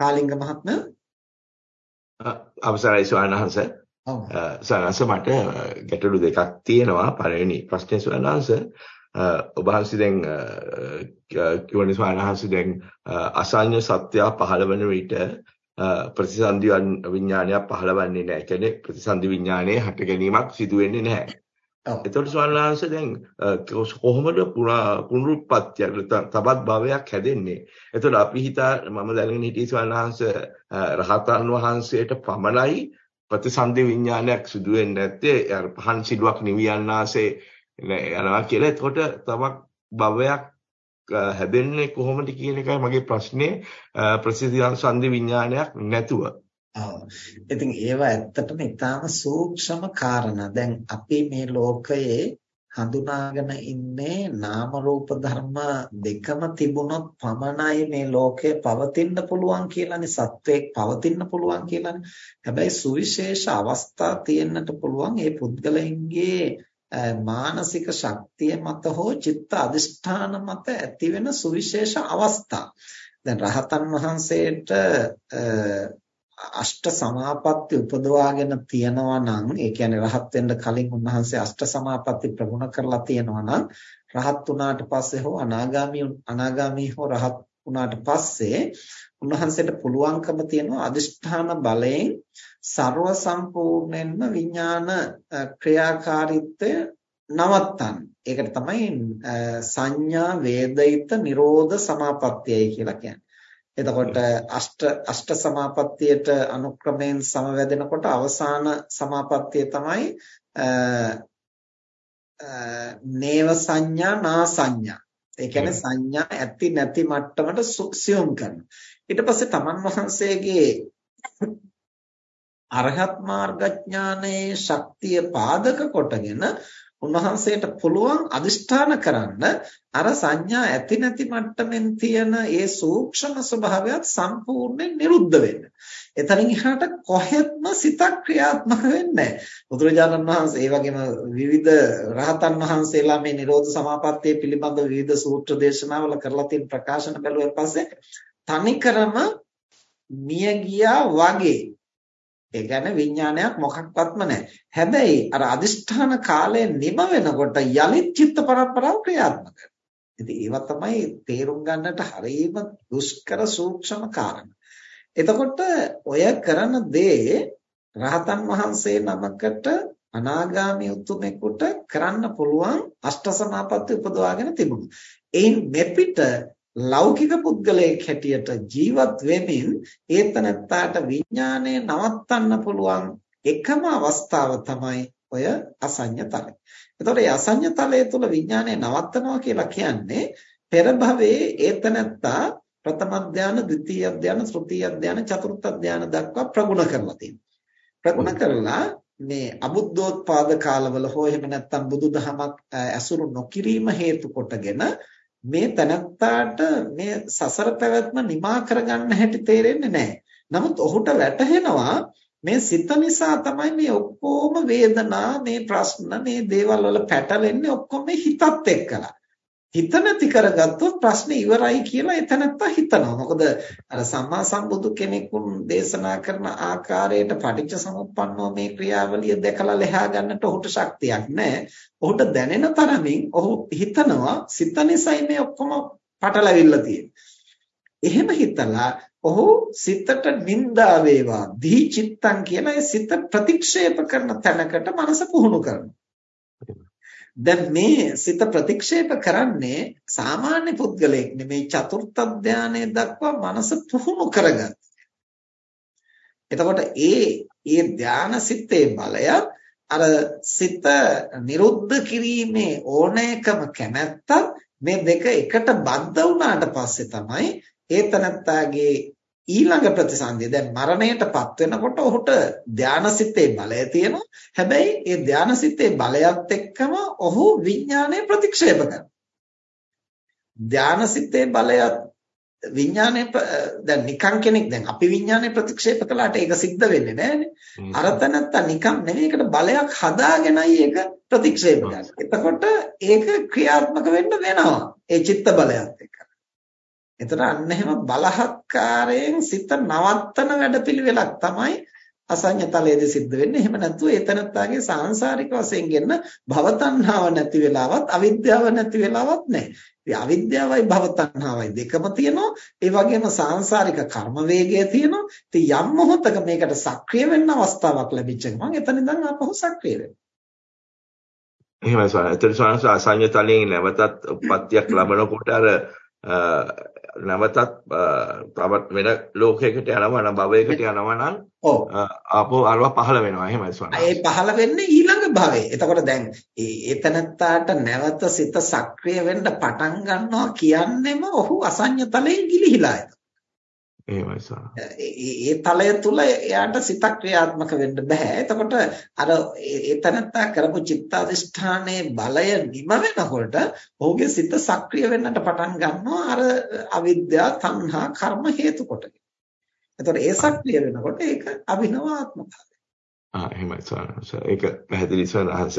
කාලිංග මහත්මයා අවසරයි ස්වාමීන් සනස මට ගැටලු දෙකක් තියෙනවා. පළවෙනි ප්‍රශ්නේ ස්වාමීන් ඔබ වහන්සේ දැන් කියවනේ ස්වාමීන් දැන් අසඤ්ඤ සත්‍ය පහළ වෙන විට ප්‍රතිසන්දි විඥානයක් පහළවන්නේ නැහැ. කියන්නේ ප්‍රතිසන්දි විඥානයේ හට ගැනීමක් සිදු වෙන්නේ නැහැ. එතකොට ස්වාමීන් දැන් කොහොමද පුනරුත්පත්තිය තවත් භවයක් හැදෙන්නේ? එතකොට අපි හිතා මම දැනගෙන හිටියේ ස්වාමීන් රහතන් වහන්සේට පමණයි ප්‍රතිසන්දි විඥානයක් සිදු වෙන්නේ නැත්තේ අර පහන් සිලුවක් නිවියන්නාසේ යනවා කියලා. එතකොට තවක් භවයක් හැදෙන්නේ කොහොමද කියන එකයි මගේ ප්‍රශ්නේ ප්‍රතිසන්දි විඥානයක් නැතුව. ඔව්. ඉතින් ඒවා ඇත්තටම ඊටාම සූක්ෂම කාරණා. දැන් අපි මේ ලෝකයේ හඳුනාගෙන ඉන්නේ නාම රූප ධර්ම දෙකම තිබුණොත් පමණයි මේ ලෝකය පවතින්න පුළුවන් කියලානේ සත්වයක් පවතින්න පුළුවන් කියලානේ. හැබැයි සුවිශේෂ අවස්ථා තියෙන්නට පුළුවන් ඒ පුද්ගලයන්ගේ මානසික ශක්තිය මත හෝ චිත්ත අධිෂ්ඨාන මත ඇතිවෙන සුවිශේෂ අවස්ථා. දැන් රහතන් වහන්සේට අෂ්ට සමාපatti උපදවාගෙන තියනවා නම් ඒ කියන්නේ රහත් වෙන්න කලින් උන්වහන්සේ අෂ්ට සමාපatti ප්‍රගුණ කරලා තියනවා නම් රහත් වුණාට පස්සේ හෝ අනාගාමී අනාගාමී හෝ රහත් වුණාට පස්සේ උන්වහන්සේට පුළුවන්කම තියෙනවා අදිෂ්ඨාන බලයෙන් ਸਰව සම්පූර්ණයෙන්ම විඥාන ක්‍රියාකාරීත්වය නවත්තන්න. ඒකට තමයි සංඥා වේදිත නිරෝධ සමාපත්තියයි කියලා කියන්නේ. එතකොට අෂ්ට අෂ්ට සමාපත්තියට අනුක්‍රමයෙන් සමවැදෙනකොට අවසාන සමාපත්තිය තමයි නේව සංඥා නා සංඥා. ඒ කියන්නේ සංඥා ඇති නැති මට්ටමට සියුම් කරනවා. ඊට පස්සේ තමන් වහන්සේගේ අරහත් මාර්ගඥානයේ ශක්තිය පාදක කොටගෙන උන්වහන්සේට පුළුවන් අදිෂ්ඨාන කරන්න අර සංඥා ඇති නැති මට්ටමින් තියෙන ඒ සූක්ෂම ස්වභාවයත් සම්පූර්ණයෙන් නිරුද්ධ වෙන්න. එතනින් එහාට කොහෙත්ම සිතක් ක්‍රියාත්මක වෙන්නේ නැහැ. බුදුරජාණන් වහන්සේ ඒ වගේම විවිධ රහතන් වහන්සේලා මේ නිරෝධ සමාපත්තිය පිළිබඳ විවිධ සූත්‍ර දේශනාවල කරලා තියෙන ප්‍රකාශන බැලුවාන් පස්සේ තනිකරම මිය ගියා වගේ ඒ කියන්නේ විඥානයක් මොකක්වත්ම නැහැ. හැබැයි අර අදිෂ්ඨාන කාලය නිම වෙනකොට යලිත් චිත්ත පරම්පරාව ක්‍රියාත්මක ඉතින් ඒවා තමයි තේරුම් ගන්නට හරියම දුෂ්කර සූක්ෂම කාරණා. එතකොට ඔය කරන දේ රහතන් වහන්සේ නමකට අනාගාමී උතුමෙකුට කරන්න පුළුවන් අෂ්ට සමාපatti උපදවාගෙන තිබුණා. එයින් මෙපිට ලෞකික පුද්ගලයෙක් හැටියට ජීවත් වෙමින් ඒතනත්තාට විඥානය නවත්තන්න පුළුවන් එකම අවස්ථාව තමයි ඔය අසඤ්ඤ තලය. එතකොට මේ අසඤ්ඤ තලය තුල විඥානය නවත්තනවා කියලා කියන්නේ පෙර භවයේ ඒතනත්තා ප්‍රථම ධානය, ද්විතීය ධානය, තෘතීය ධානය, චතුර්ථ ධානය දක්වා ප්‍රගුණ කරලා තියෙනවා. ප්‍රගුණ කරලා මේ අබුද්ධෝත්පාද කාලවල හෝ එහෙම නැත්නම් බුදුදහමක් ඇසුරු නොකිරීම හේතු කොටගෙන මේ තනත්තාට මේ සසර පැවැත්ම නිමා කරගන්න හැටි තේරෙන්නේ නැහැ. නමුත් ඔහුට වැටහෙනවා මේ සිත නිසා තමයි මේ ඔක්කොම වේදනා මේ ප්‍රශ්න මේ දේවල් වල පැටලෙන්නේ ඔක්කොම හිතත් එක්කලා. හිත නැති කරගත්තොත් ප්‍රශ්නේ ඉවරයි කියලා එතනත්තා හිතනවා. මොකද අර සම්මා සම්බුදු කෙනෙකුන් දේශනා කරන ආකාරයට පටිච්ච සමුප්පන්නෝ මේ ක්‍රියාවලිය දැකලා ලෙහා ගන්නට ඔහුට ශක්තියක් නැහැ. ඔහුට දැනෙන තරමින් ඔහු හිතනවා සිත නිසයි මේ ඔක්කොම පටලවිල්ල එහෙම හිතලා ඔහු සිතට නිന്ദා වේවා දී චිත්තං කියලා ඒ සිත ප්‍රතික්ෂේප කරන තැනකට මනස පුහුණු කරනවා. දැන් මේ සිත ප්‍රතික්ෂේප කරන්නේ සාමාන්‍ය පුද්ගලයෙක් නෙමෙයි චතුර්ථ ධානයේ දක්වා මනස පුහුණු කරගත්. එතකොට ඒ ඒ ධාන සිත්තේ බලය අර සිත නිරුද්ධ කිරීමේ ඕනෑකම කැමැත්ත මේ දෙක එකට බද්ධ වුණාට පස්සේ තමයි ඒ තනත්තාගේ ඊළඟ ප්‍රතිසන්දිය දැන් මරණයටපත් වෙනකොට ඔහුට ධානසිතේ බලය තියෙනවා. හැබැයි ඒ ධානසිතේ බලයත් එක්කම ඔහු විඥානය ප්‍රතික්ෂේප කරනවා. ධානසිතේ බලයත් විඥානය දැන් නිකන් කෙනෙක් දැන් අපි විඥානය ප්‍රතික්ෂේප කළාට ඒක සිද්ධ වෙන්නේ නැහැනේ. අරතනත්ත නිකන් නෙවෙයි ඒකට බලයක් හදාගෙනයි ඒක ප්‍රතික්ෂේප කරන්නේ. එතකොට ඒක ක්‍රියාත්මක වෙන්න වෙනවා. ඒ චිත්ත බලයත් එක්ක. එතන අන්න එහෙම බලහත්කාරයෙන් සිත නවත්තන වැඩපිළිවෙලක් තමයි අසඤ්ඤතලයේදී සිද්ධ වෙන්නේ. එහෙම නැත්නම් ඒතනත්තාගේ සාංශාරික වශයෙන් ගෙන්න භවතණ්හාව නැති වෙලාවත් අවිද්‍යාව නැති වෙලාවත් නැහැ. ඉතින් අවිද්‍යාවයි භවතණ්හාවයි දෙකම තියෙනවා. ඒ වගේම සාංශාරික කර්ම වේගය තියෙනවා. ඉතින් යම් මොහොතක මේකට සක්‍රිය වෙන්න අවස්ථාවක් ලැබිච්ච ගමන් එතන ඉඳන් ආපහු සක්‍රිය වෙනවා. එහෙමයි ස්වාමී. ඒතර ස්වාමීන් අසඤ්ඤතලයෙන් නැවතත් උප්පත්තියක් ලැබනකොට අර නැවතත් තවත් වෙන ලෝකයකට යනවා නම් භවයකට යනවා නම් ඔව් ආපහු අරව පහළ වෙනවා එහෙමයි ස්වාමී. ඒ පහළ වෙන්නේ ඊළඟ භවයේ. එතකොට දැන් ඒතනත්තාට නැවත සිත සක්‍රිය වෙන්න පටන් ගන්නවා කියන්නේම ඔහු අසඤ්ඤතලයෙන් ගිලිහිලා. එහෙමයි සර්. ඒ තලය තුල එයාට සිතක් ක්‍රියාත්මක වෙන්න බෑ. එතකොට අර ඒ තනත්තා කරපු චිත්තාදිෂ්ඨානයේ බලය නිම වෙනකොට ඔහුගේ සිත සක්‍රිය වෙන්නට පටන් ගන්නවා අර අවිද්‍යාව, තණ්හා, කර්ම හේතු කොටගෙන. එතකොට ඒ සක්‍රිය වෙනකොට ඒක අභිනව ආත්මතාවය. ආ එහෙමයි සර්. ඒක පැහැදිලි සර් අහස.